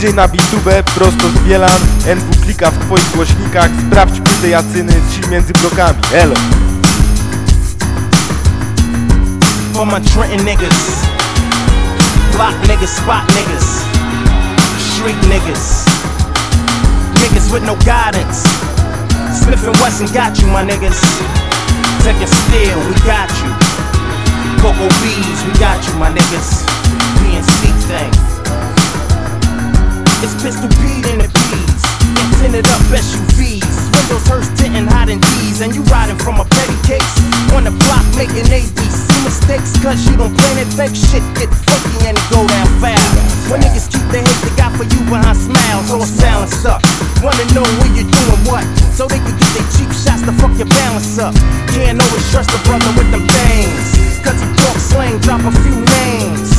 DJ na bitubę, prosto z Bielan NW klika w twoich głośnikach Sprawdź płytę Jacyny, między blokami Elo For my Trenton niggas, block niggas, spot niggas, street niggas, niggas with no guidance. Smith and Wesson got you, my niggas. We got you. Coco Bees, we got you, my niggas. Pistol Pete in the P's. Tinted up SUVs. Windows hearse tinting hot in D's. And you riding from a petty case. On the block making ABC mistakes. Cause you don't plan it fake shit. Get funky and it go down fast. When niggas keep the hate they got for you behind smiles or silence up. Wanna know where you're doing what. So they can get their cheap shots to fuck your balance up. Can't always trust a brother with them things. Cause he talk slang, drop a few names.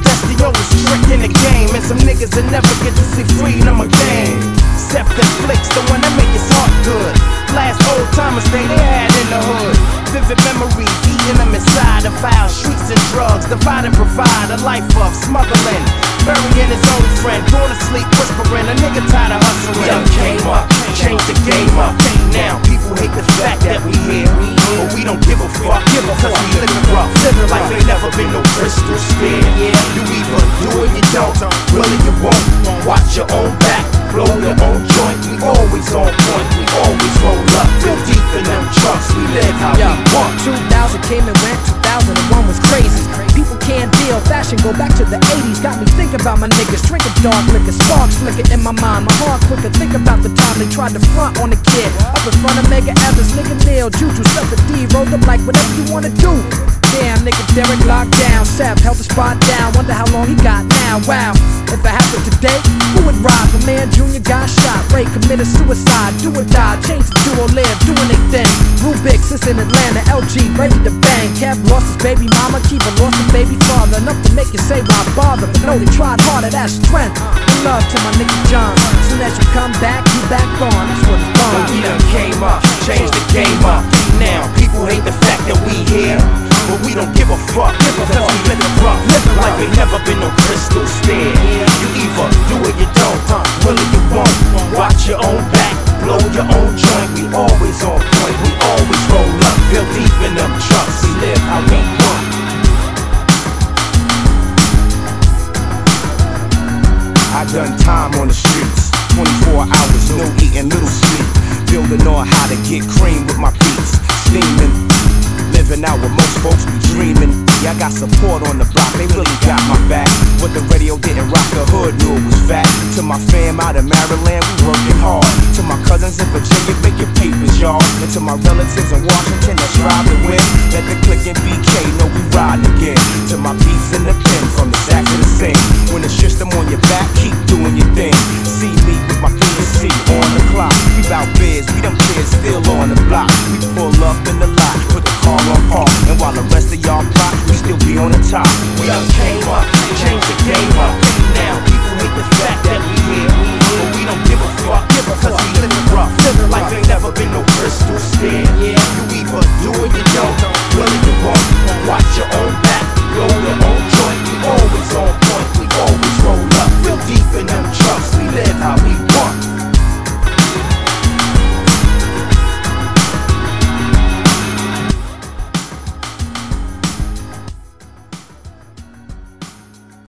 That's the oldest trick in the game. And some niggas that never get to see freedom again. Except the flicks, the one that make his heart good. Last old timers they had in the hood. Vivid memories, eating them inside the foul streets and drugs. Divide and provide a life of smuggling. Burying his own friend, going to sleep whispering. A nigga tired of hustling. Young came up, changed the game up. Now people hate the fact that we here, but we don't your own back, blow your own joint. We always on point. We always roll up, feel deep in them trucks. We live how Yo, we want. 2000 came and went, 2001 was crazy. People can't deal, fashion go back to the 80s. Got me thinking about my niggas, drinking dark liquor, sparks flicker in my mind. My heart quicker, think about the time they tried to front on the kid. Up in front of Medgar Evers, nigga Neil, Juju, stuff the D, rolled up like whatever you wanna do. Damn, nigga Derek locked down, Seth held the spot down. Wonder how long he got now. Wow, if it happened today, who would rock? A man Junior got shot, Ray committed suicide, do or die, change the duo live, doing they thing. Rubik's is in Atlanta, LG ready to bang. Kev lost his baby mama, Kiva lost his baby father. Enough to make you say why bother, but no, they tried harder, that's strength. And love to my nigga John. Soon as you come back, you back on. That's what it's we done came up, changed the game up. Now people hate the fact that we here, we don't give a fuck. Cause we living rough, living like ain't never been no crystal stair. You either do it, you don't, will it, you won't. Watch your own back, blow your own joint. We always on point, we always roll up, feel deep in them trucks. We live how we want. I done time on the streets. 24 hours, no eating, little sleep. Building on how to get cream with my beats. Steaming, out what most folks be dreaming. Yeah, I got support on the block, they really got my back. What the radio didn't rock, the hood knew it was fat. To my fam out of Maryland, we working hard. To my cousins in Virginia, making papers, y'all. And to my relatives in Washington that strive to win. Let the click and BK know we riding again. To my beats in the pen, from the sack to the sing. When the system on your back, keep doing your thing. See me with my PNC on the clock. We bout biz, we them kids still on the block. We pull up in the on the top. We done came up, changed the game up. Now people hate the fact that we here, but we don't give a fuck. Cause we living rough, living like ain't